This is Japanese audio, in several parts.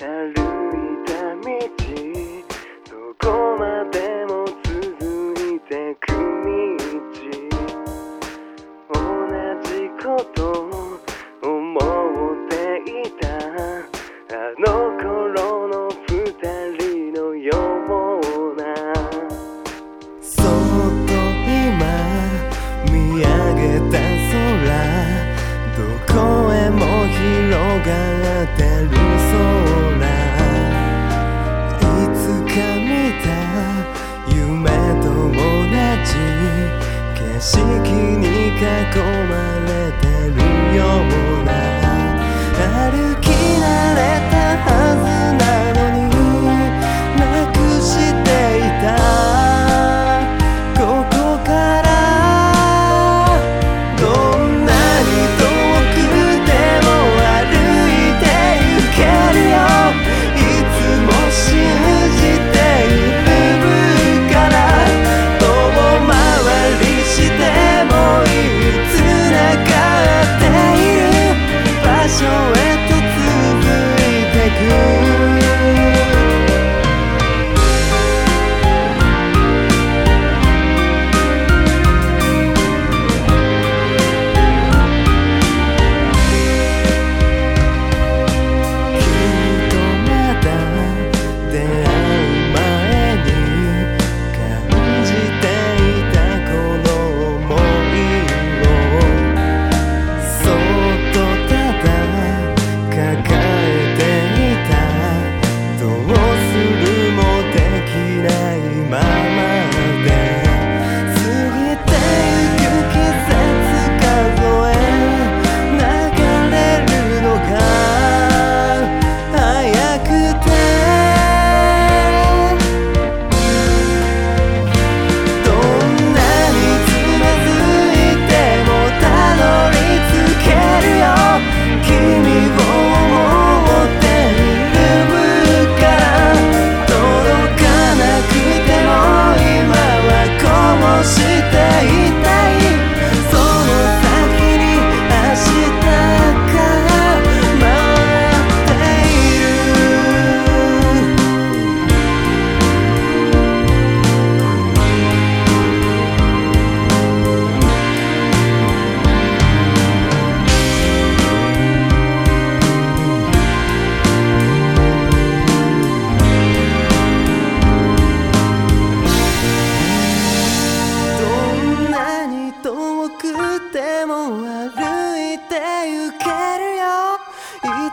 歩いた。道どこまでも続いてく道同じこと思っていた。あの頃の二人のようなそっと今見上げた。空どこへも広がってる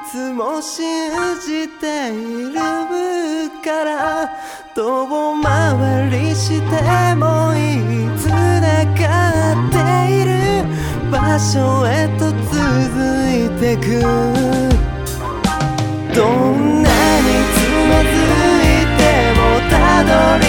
つも信じているから遠回りしてもいつながっている場所へと続いてくどんなにつまずいてもたどり